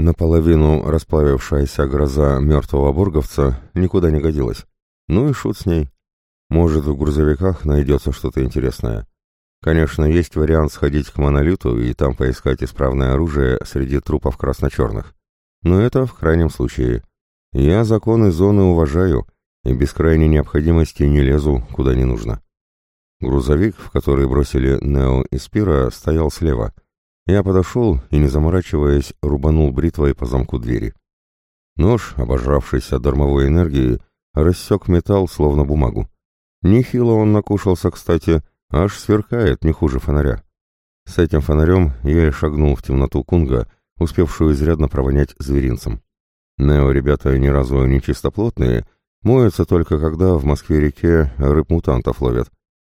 Наполовину расплавившаяся гроза мертвого бурговца никуда не годилась. Ну и шут с ней. Может, в грузовиках найдется что-то интересное. Конечно, есть вариант сходить к монолиту и там поискать исправное оружие среди трупов красно-черных. Но это в крайнем случае. Я законы зоны уважаю и без крайней необходимости не лезу, куда не нужно. Грузовик, в который бросили Нео и Спира, стоял слева. Я подошел и, не заморачиваясь, рубанул бритвой по замку двери. Нож, обожравшийся дармовой энергией, рассек металл, словно бумагу. Нехило он накушался, кстати, аж сверкает не хуже фонаря. С этим фонарем я и шагнул в темноту Кунга, успевшую изрядно провонять зверинцем. Нео ребята ни разу не чистоплотные, моются только когда в Москве-реке рыб-мутантов ловят.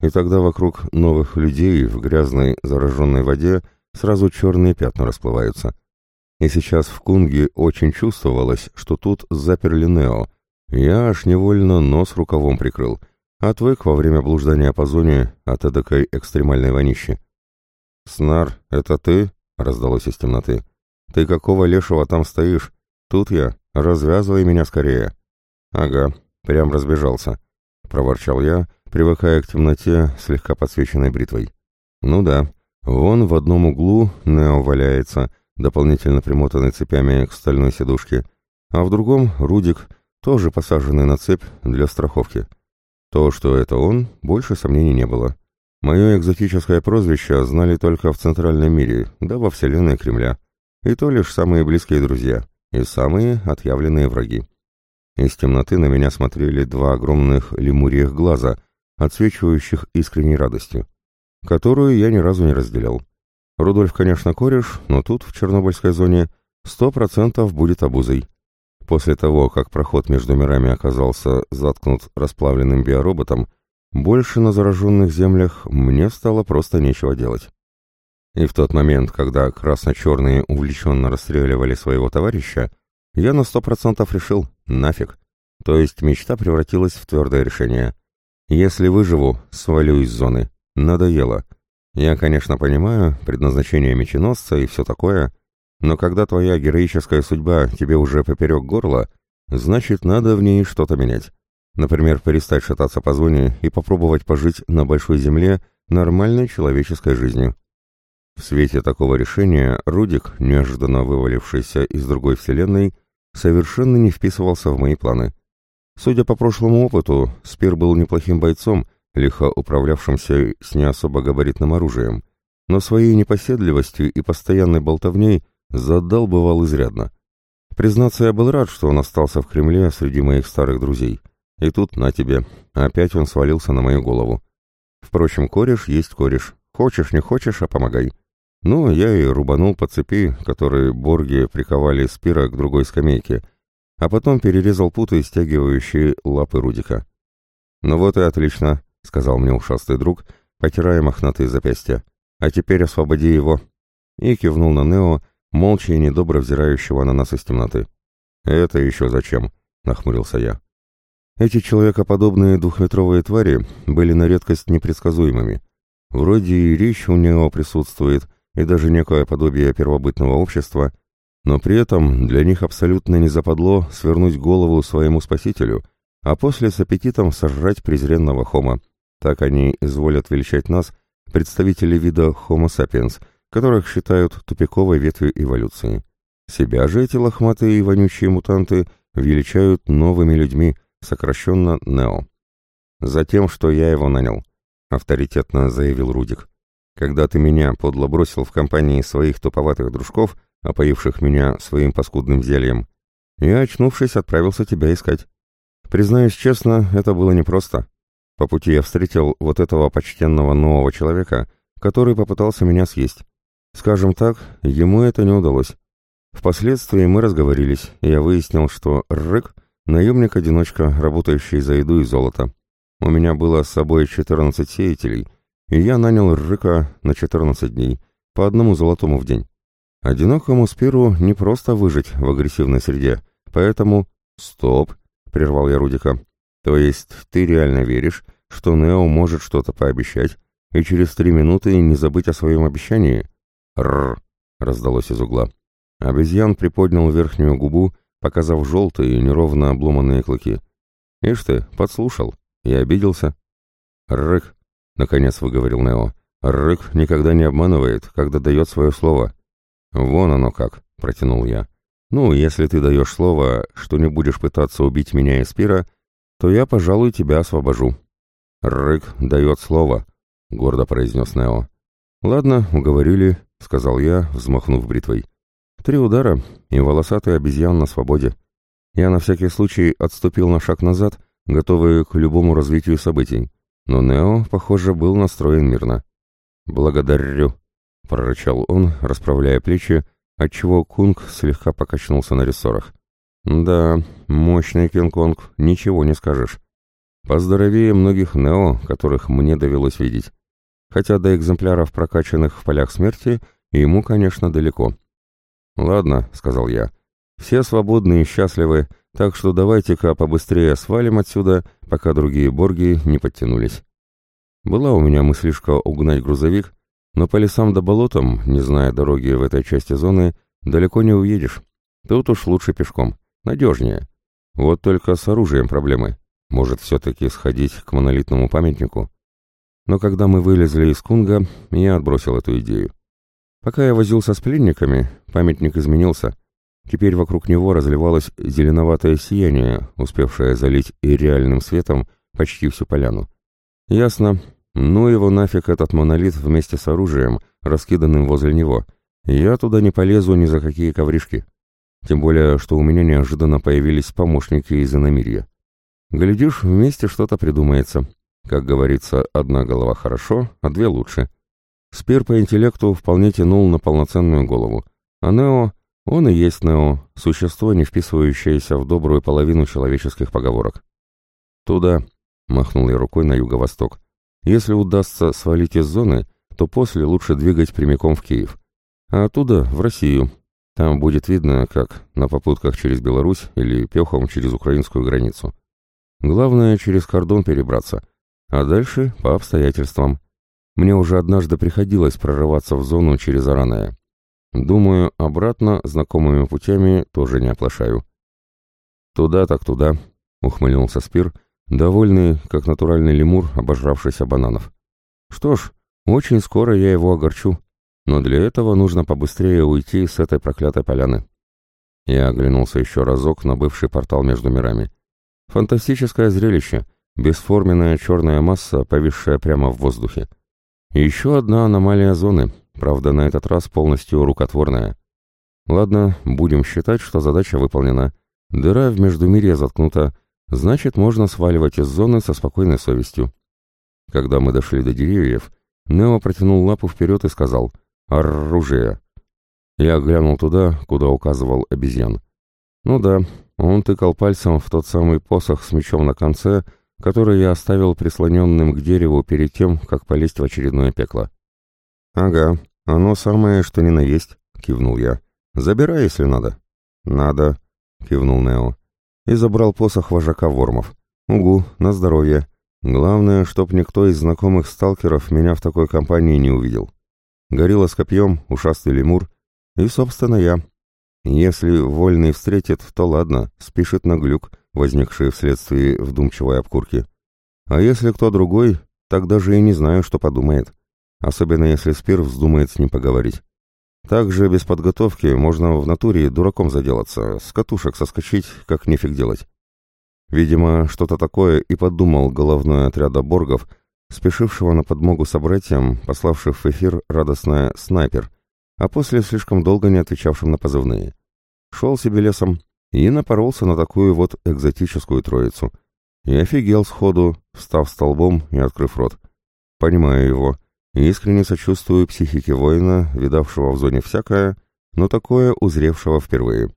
И тогда вокруг новых людей в грязной зараженной воде сразу черные пятна расплываются. И сейчас в Кунге очень чувствовалось, что тут заперли Нео. Я аж невольно нос рукавом прикрыл — Отвык во время блуждания по зоне от эдакой экстремальной вонищи. «Снар, это ты?» — раздалось из темноты. «Ты какого лешего там стоишь? Тут я. Развязывай меня скорее». «Ага, прям разбежался», — проворчал я, привыкая к темноте, слегка подсвеченной бритвой. «Ну да, вон в одном углу Нео валяется, дополнительно примотанный цепями к стальной сидушке, а в другом — Рудик, тоже посаженный на цепь для страховки». То, что это он, больше сомнений не было. Мое экзотическое прозвище знали только в центральном мире, да во вселенной Кремля. И то лишь самые близкие друзья, и самые отъявленные враги. Из темноты на меня смотрели два огромных лемурьих глаза, отсвечивающих искренней радостью, которую я ни разу не разделял. Рудольф, конечно, кореш, но тут, в Чернобыльской зоне, сто процентов будет обузой. После того, как проход между мирами оказался заткнут расплавленным биороботом, больше на зараженных землях мне стало просто нечего делать. И в тот момент, когда красно-черные увлеченно расстреливали своего товарища, я на сто процентов решил «нафиг». То есть мечта превратилась в твердое решение. Если выживу, свалю из зоны. Надоело. Я, конечно, понимаю предназначение меченосца и все такое, но когда твоя героическая судьба тебе уже поперек горла, значит, надо в ней что-то менять. Например, перестать шататься по зоне и попробовать пожить на большой земле нормальной человеческой жизнью. В свете такого решения Рудик, неожиданно вывалившийся из другой вселенной, совершенно не вписывался в мои планы. Судя по прошлому опыту, Спир был неплохим бойцом, лихо управлявшимся с не особо габаритным оружием, но своей непоседливостью и постоянной болтовней Задал бывал изрядно. Признаться, я был рад, что он остался в Кремле среди моих старых друзей. И тут, на тебе, опять он свалился на мою голову. Впрочем, кореш есть кореш. Хочешь, не хочешь, а помогай. Ну, я и рубанул по цепи, которые борги приковали спира к другой скамейке, а потом перерезал путы, стягивающие лапы Рудика. «Ну вот и отлично», — сказал мне ушастый друг, потирая мохнатые запястья. «А теперь освободи его». И кивнул на Нео, молча и недобро взирающего на нас из темноты. «Это еще зачем?» — нахмурился я. Эти человекоподобные двухметровые твари были на редкость непредсказуемыми. Вроде и речь у него присутствует, и даже некое подобие первобытного общества, но при этом для них абсолютно не западло свернуть голову своему спасителю, а после с аппетитом сожрать презренного хома. Так они изволят величать нас, представители вида Homo sapiens — которых считают тупиковой ветвью эволюции. Себя же эти лохматые и вонючие мутанты величают новыми людьми, сокращенно Нео. «Затем, что я его нанял», — авторитетно заявил Рудик. «Когда ты меня подло бросил в компании своих туповатых дружков, опоивших меня своим паскудным зельем, я, очнувшись, отправился тебя искать. Признаюсь честно, это было непросто. По пути я встретил вот этого почтенного нового человека, который попытался меня съесть. Скажем так, ему это не удалось. Впоследствии мы разговорились, и я выяснил, что Рык — наемник-одиночка, работающий за еду и золото. У меня было с собой 14 сеятелей, и я нанял Рыка на 14 дней, по одному золотому в день. Одинокому спиру не просто выжить в агрессивной среде, поэтому... «Стоп!» — прервал я Рудика. «То есть ты реально веришь, что Нео может что-то пообещать, и через три минуты не забыть о своем обещании?» «Рррр!» — раздалось из угла. Обезьян приподнял верхнюю губу, показав желтые, неровно обломанные клыки. «Ишь ты, подслушал. Я обиделся». «Рык», — наконец выговорил Нео. «Рык никогда не обманывает, когда дает свое слово». «Вон оно как», — протянул я. «Ну, если ты даешь слово, что не будешь пытаться убить меня из пира, то я, пожалуй, тебя освобожу». «Рык дает слово», — гордо произнес Нео. «Ладно, уговорили», — сказал я, взмахнув бритвой. «Три удара, и волосатый обезьян на свободе. Я на всякий случай отступил на шаг назад, готовый к любому развитию событий, но Нео, похоже, был настроен мирно. «Благодарю», — прорычал он, расправляя плечи, отчего Кунг слегка покачнулся на рессорах. «Да, мощный Кинг-Конг, ничего не скажешь. Поздоровее многих Нео, которых мне довелось видеть хотя до экземпляров, прокачанных в полях смерти, ему, конечно, далеко. «Ладно», — сказал я, — «все свободны и счастливы, так что давайте-ка побыстрее свалим отсюда, пока другие борги не подтянулись». Была у меня мыслишка угнать грузовик, но по лесам да болотам, не зная дороги в этой части зоны, далеко не уедешь. Тут уж лучше пешком, надежнее. Вот только с оружием проблемы. Может, все-таки сходить к монолитному памятнику? Но когда мы вылезли из Кунга, я отбросил эту идею. Пока я возился с пленниками, памятник изменился. Теперь вокруг него разливалось зеленоватое сияние, успевшее залить и реальным светом почти всю поляну. Ясно. Ну его нафиг этот монолит вместе с оружием, раскиданным возле него. Я туда не полезу ни за какие ковришки. Тем более, что у меня неожиданно появились помощники из иномирья. Глядишь, вместе что-то придумается. Как говорится, одна голова хорошо, а две лучше. Спир по интеллекту вполне тянул на полноценную голову, а Нео, он и есть Нео, существо, не вписывающееся в добрую половину человеческих поговорок. «Туда», — махнул я рукой на юго-восток. «Если удастся свалить из зоны, то после лучше двигать прямиком в Киев, а оттуда в Россию. Там будет видно, как на попутках через Беларусь или пехом через украинскую границу. Главное, через кордон перебраться» А дальше по обстоятельствам. Мне уже однажды приходилось прорываться в зону через Араная. Думаю, обратно знакомыми путями тоже не оплошаю. «Туда так туда», — ухмыльнулся Спир, довольный, как натуральный лемур, обожравшийся бананов. «Что ж, очень скоро я его огорчу, но для этого нужно побыстрее уйти с этой проклятой поляны». Я оглянулся еще разок на бывший портал между мирами. Фантастическое зрелище, Бесформенная черная масса, повисшая прямо в воздухе. еще одна аномалия зоны, правда, на этот раз полностью рукотворная. Ладно, будем считать, что задача выполнена. Дыра в Междумирье заткнута, значит, можно сваливать из зоны со спокойной совестью. Когда мы дошли до деревьев, Нео протянул лапу вперед и сказал «Оружие!». Я глянул туда, куда указывал обезьян. Ну да, он тыкал пальцем в тот самый посох с мечом на конце, который я оставил прислоненным к дереву перед тем, как полезть в очередное пекло. «Ага, оно самое, что ни на есть», — кивнул я. «Забирай, если надо». «Надо», — кивнул Нео. И забрал посох вожака Вормов. «Угу, на здоровье. Главное, чтоб никто из знакомых сталкеров меня в такой компании не увидел. Горилла с копьем, ушастый лемур и, собственно, я. Если вольный встретит, то ладно, спишет на глюк, возникшие вследствие вдумчивой обкурки. А если кто другой, так даже и не знаю, что подумает. Особенно если Спир вздумает с ним поговорить. Также без подготовки можно в натуре дураком заделаться, с катушек соскочить, как нефиг делать. Видимо, что-то такое и подумал головной отряда боргов, спешившего на подмогу собратьям, пославших в эфир радостное «снайпер», а после слишком долго не отвечавшим на позывные. Шел себе лесом, и напоролся на такую вот экзотическую троицу. И офигел сходу, встав столбом и открыв рот. Понимаю его, искренне сочувствую психике воина, видавшего в зоне всякое, но такое узревшего впервые.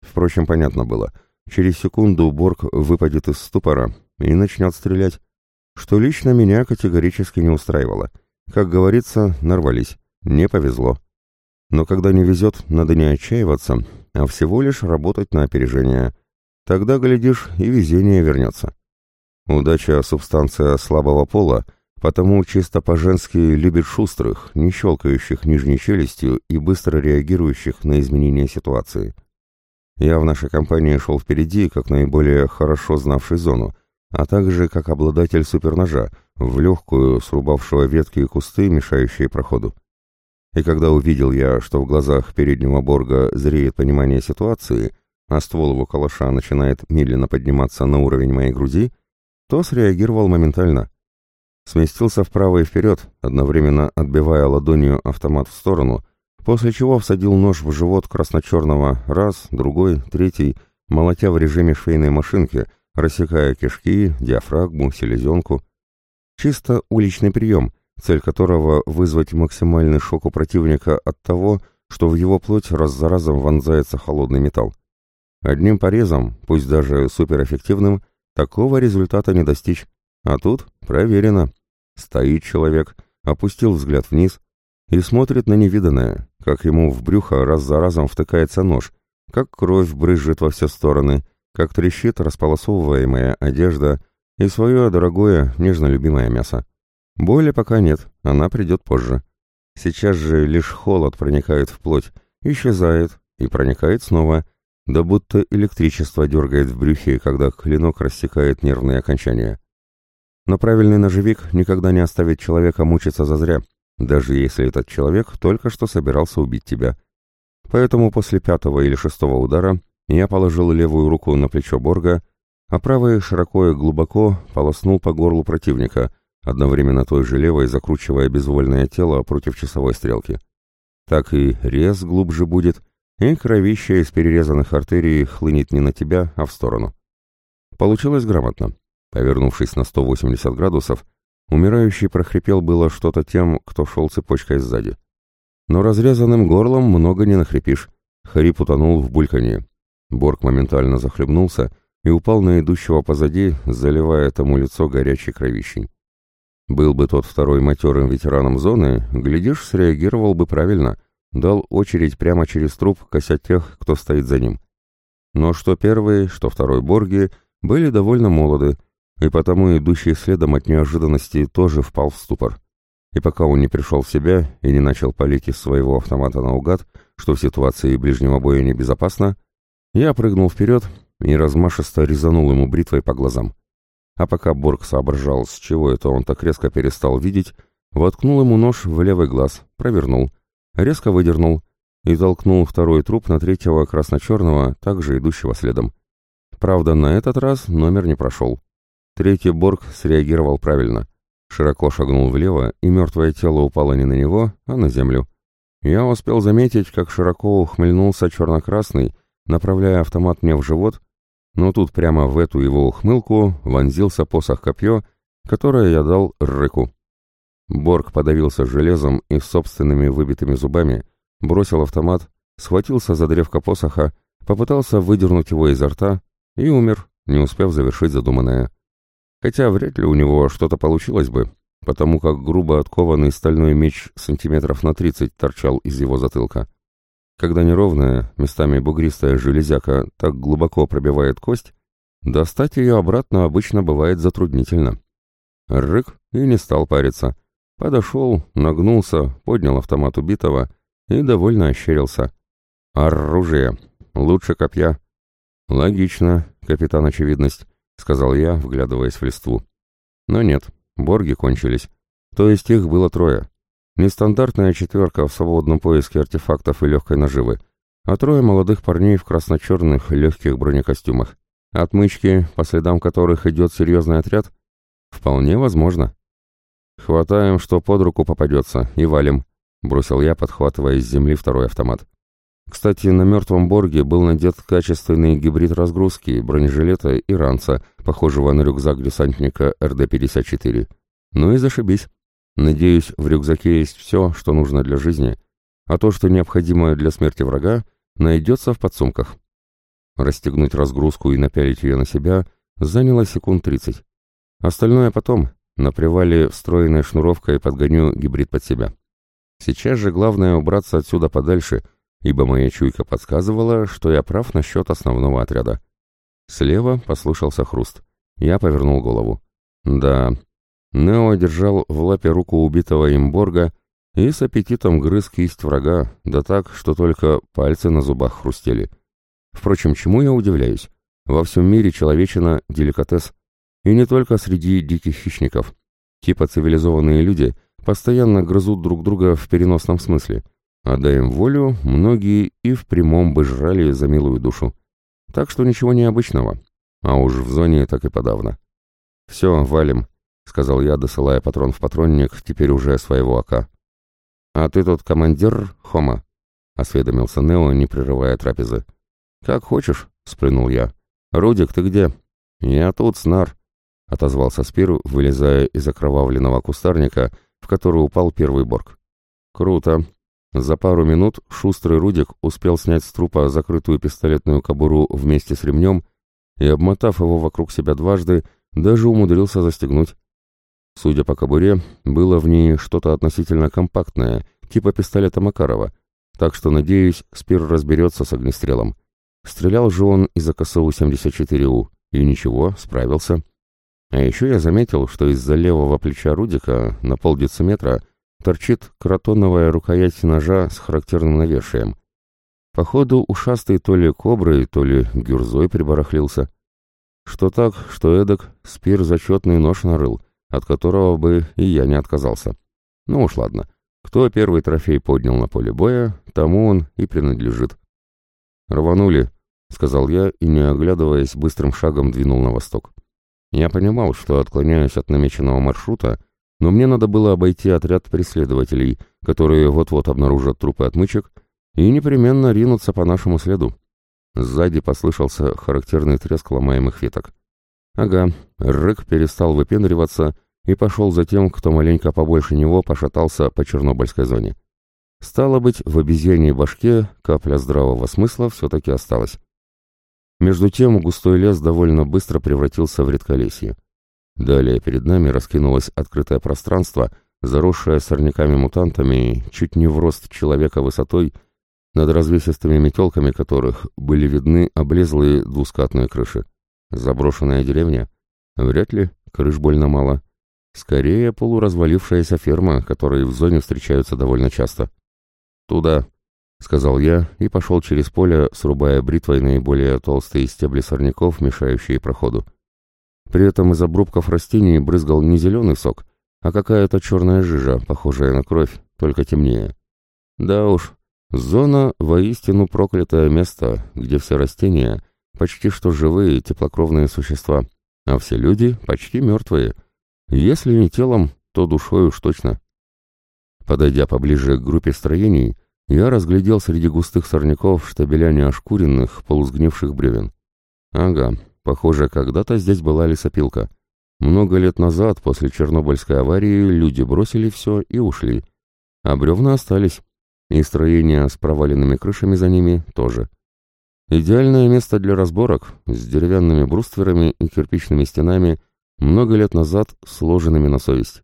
Впрочем, понятно было, через секунду Борг выпадет из ступора и начнет стрелять, что лично меня категорически не устраивало. Как говорится, нарвались, не повезло. Но когда не везет, надо не отчаиваться а всего лишь работать на опережение. Тогда, глядишь, и везение вернется. Удача — субстанция слабого пола, потому чисто по-женски любит шустрых, не щелкающих нижней челюстью и быстро реагирующих на изменения ситуации. Я в нашей компании шел впереди, как наиболее хорошо знавший зону, а также как обладатель суперножа, в легкую, срубавшего ветки и кусты, мешающие проходу. И когда увидел я, что в глазах переднего Борга зреет понимание ситуации, а ствол его калаша начинает медленно подниматься на уровень моей груди, то среагировал моментально. Сместился вправо и вперед, одновременно отбивая ладонью автомат в сторону, после чего всадил нож в живот красно-черного раз, другой, третий, молотя в режиме швейной машинки, рассекая кишки, диафрагму, селезенку. Чисто уличный прием, цель которого вызвать максимальный шок у противника от того, что в его плоть раз за разом вонзается холодный металл. Одним порезом, пусть даже суперэффективным, такого результата не достичь. А тут проверено. Стоит человек, опустил взгляд вниз и смотрит на невиданное, как ему в брюхо раз за разом втыкается нож, как кровь брызжет во все стороны, как трещит располосовываемая одежда и свое дорогое, нежно любимое мясо. Боли пока нет, она придет позже. Сейчас же лишь холод проникает в плоть, исчезает и проникает снова, да будто электричество дергает в брюхе, когда клинок рассекает нервные окончания. Но правильный ножевик никогда не оставит человека мучиться зазря, даже если этот человек только что собирался убить тебя. Поэтому после пятого или шестого удара я положил левую руку на плечо Борга, а правой широко и глубоко полоснул по горлу противника, одновременно той же левой закручивая безвольное тело против часовой стрелки. Так и рез глубже будет, и кровища из перерезанных артерий хлынет не на тебя, а в сторону. Получилось грамотно. Повернувшись на 180 градусов, умирающий прохрипел было что-то тем, кто шел цепочкой сзади. Но разрезанным горлом много не нахрипишь. Хрип утонул в бульканье. Борг моментально захлебнулся и упал на идущего позади, заливая тому лицо горячей кровищей. Был бы тот второй матерым ветераном зоны, глядишь, среагировал бы правильно — дал очередь прямо через труп, кося тех, кто стоит за ним. Но что первый, что второй Борги были довольно молоды, и потому идущий следом от неожиданности тоже впал в ступор. И пока он не пришел в себя и не начал палить из своего автомата наугад, что в ситуации ближнего боя небезопасно, я прыгнул вперед и размашисто резанул ему бритвой по глазам. А пока Борг соображал, с чего это он так резко перестал видеть, воткнул ему нож в левый глаз, провернул — резко выдернул и толкнул второй труп на третьего красно-черного, также идущего следом. Правда, на этот раз номер не прошел. Третий Борг среагировал правильно. Широко шагнул влево, и мертвое тело упало не на него, а на землю. Я успел заметить, как широко ухмыльнулся черно-красный, направляя автомат мне в живот, но тут прямо в эту его ухмылку вонзился посох-копье, которое я дал Рыку. Борг подавился железом и собственными выбитыми зубами, бросил автомат, схватился за древко посоха, попытался выдернуть его изо рта и умер, не успев завершить задуманное. Хотя вряд ли у него что-то получилось бы, потому как грубо откованный стальной меч сантиметров на тридцать торчал из его затылка. Когда неровная, местами бугристая железяка так глубоко пробивает кость, достать ее обратно обычно бывает затруднительно. Рык и не стал париться. Подошел, нагнулся, поднял автомат убитого и довольно ощерился. «Оружие! Лучше копья!» «Логично, капитан Очевидность», — сказал я, вглядываясь в листву. Но нет, борги кончились. То есть их было трое. Нестандартная четверка в свободном поиске артефактов и легкой наживы, а трое молодых парней в красно-черных легких бронекостюмах. Отмычки, по следам которых идет серьезный отряд? Вполне возможно. «Хватаем, что под руку попадется, и валим», — бросил я, подхватывая из земли второй автомат. Кстати, на мертвом Борге был надет качественный гибрид разгрузки, бронежилета и ранца, похожего на рюкзак десантника РД-54. Ну и зашибись. Надеюсь, в рюкзаке есть все, что нужно для жизни, а то, что необходимо для смерти врага, найдется в подсумках. Расстегнуть разгрузку и напялить ее на себя заняло секунд тридцать. Остальное потом, на привале встроенной шнуровкой подгоню гибрид под себя. Сейчас же главное убраться отсюда подальше, ибо моя чуйка подсказывала, что я прав насчет основного отряда. Слева послышался хруст. Я повернул голову. Да, Нео держал в лапе руку убитого имборга и с аппетитом грыз кисть врага, да так, что только пальцы на зубах хрустели. Впрочем, чему я удивляюсь? Во всем мире человечина – деликатес. И не только среди диких хищников. Типа цивилизованные люди постоянно грызут друг друга в переносном смысле. А дай волю, многие и в прямом бы жрали за милую душу. Так что ничего необычного. А уж в зоне так и подавно. «Все, валим», — сказал я, досылая патрон в патронник, теперь уже своего АК. «А ты тут командир, Хома?» — осведомился Нео, не прерывая трапезы. «Как хочешь», — сплюнул я. «Рудик, ты где?» «Я тут, снар», — отозвался Спир, вылезая из окровавленного кустарника, в который упал первый борг. «Круто». За пару минут шустрый Рудик успел снять с трупа закрытую пистолетную кобуру вместе с ремнем и, обмотав его вокруг себя дважды, даже умудрился застегнуть. Судя по кобуре, было в ней что-то относительно компактное, типа пистолета Макарова, так что, надеюсь, Спир разберется с огнестрелом. Стрелял же он из АКСУ-74У, и ничего, справился. А еще я заметил, что из-за левого плеча Рудика на полдециметра торчит кротоновая рукоять ножа с характерным навершием. Походу, ушастый то ли коброй, то ли гюрзой прибарахлился. Что так, что эдак, Спир зачетный нож нарыл, от которого бы и я не отказался. Ну уж ладно, кто первый трофей поднял на поле боя, тому он и принадлежит. «Рванули», — сказал я и, не оглядываясь, быстрым шагом двинул на восток. Я понимал, что отклоняюсь от намеченного маршрута, но мне надо было обойти отряд преследователей, которые вот-вот обнаружат трупы отмычек, и непременно ринуться по нашему следу. Сзади послышался характерный треск ломаемых веток. Ага, Рык перестал выпендриваться и пошел за тем, кто маленько побольше него пошатался по Чернобыльской зоне. Стало быть, в обезьяньей башке капля здравого смысла все-таки осталась. Между тем густой лес довольно быстро превратился в редколесье. Далее перед нами раскинулось открытое пространство, заросшее сорняками-мутантами, чуть не в рост человека высотой, над развесистыми метелками которых были видны облезлые двускатные крыши. Заброшенная деревня? Вряд ли, крыш больно мало. Скорее, полуразвалившаяся ферма, которые в зоне встречаются довольно часто. «Туда», — сказал я и пошел через поле, срубая бритвой наиболее толстые стебли сорняков, мешающие проходу. При этом из обрубков растений брызгал не зеленый сок, а какая-то черная жижа, похожая на кровь, только темнее. Да уж, Зона — воистину проклятое место, где все растения — почти что живые теплокровные существа, а все люди — почти мертвые. Если не телом, то душой уж точно. Подойдя поближе к группе строений, я разглядел среди густых сорняков штабеля неошкуренных, полусгнивших бревен. Ага, похоже, когда-то здесь была лесопилка. Много лет назад, после Чернобыльской аварии, люди бросили все и ушли. А бревна остались. И строения с проваленными крышами за ними тоже. Идеальное место для разборок, с деревянными брустверами и кирпичными стенами, много лет назад сложенными на совесть.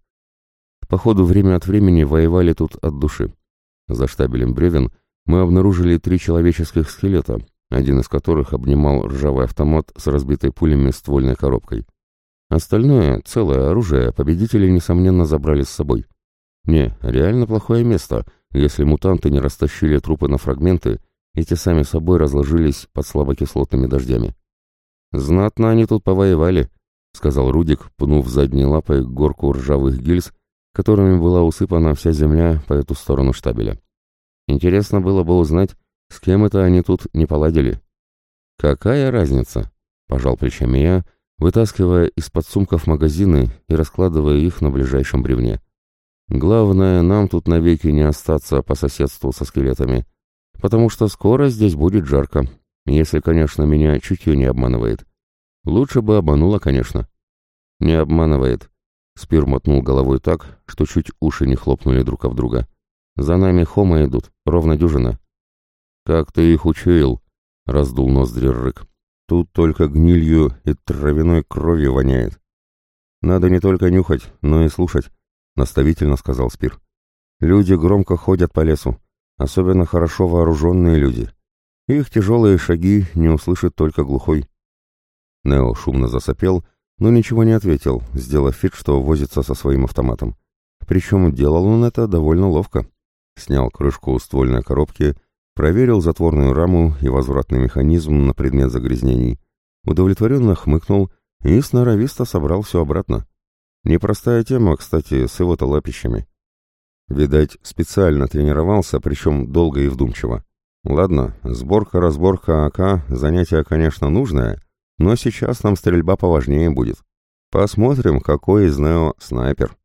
Походу, время от времени воевали тут от души. За штабелем бревен мы обнаружили три человеческих скелета, один из которых обнимал ржавый автомат с разбитой пулями ствольной коробкой. Остальное, целое оружие, победители, несомненно, забрали с собой. Не, реально плохое место — если мутанты не растащили трупы на фрагменты, и те сами собой разложились под слабокислотными дождями. «Знатно они тут повоевали», — сказал Рудик, пнув задней лапой горку ржавых гильз, которыми была усыпана вся земля по эту сторону штабеля. Интересно было бы узнать, с кем это они тут не поладили. «Какая разница?» — пожал плечами я, вытаскивая из-под сумков магазины и раскладывая их на ближайшем бревне. Главное, нам тут навеки не остаться по соседству со скелетами, потому что скоро здесь будет жарко, если, конечно, меня чутье не обманывает. Лучше бы обманула, конечно. Не обманывает. Спир мотнул головой так, что чуть уши не хлопнули друг об друга. За нами хома идут, ровно дюжина. Как ты их учуял? Раздул ноздри рык. Тут только гнилью и травяной кровью воняет. Надо не только нюхать, но и слушать наставительно сказал Спир. Люди громко ходят по лесу, особенно хорошо вооруженные люди. Их тяжелые шаги не услышит только глухой. Нео шумно засопел но ничего не ответил, сделав вид, что возится со своим автоматом. Причем делал он это довольно ловко. Снял крышку ствольной коробки, проверил затворную раму и возвратный механизм на предмет загрязнений, удовлетворенно хмыкнул и сноровисто собрал все обратно. Непростая тема, кстати, с его-то лапищами. Видать, специально тренировался, причем долго и вдумчиво. Ладно, сборка-разборка АК — занятие, конечно, нужное, но сейчас нам стрельба поважнее будет. Посмотрим, какой из Нео снайпер.